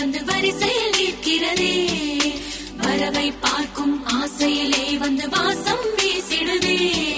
வந்து வரிசையில் நிற்கிறதே. வரவை பார்க்கும் ஆசையிலே வந்து வாசம் வீசிடுதே.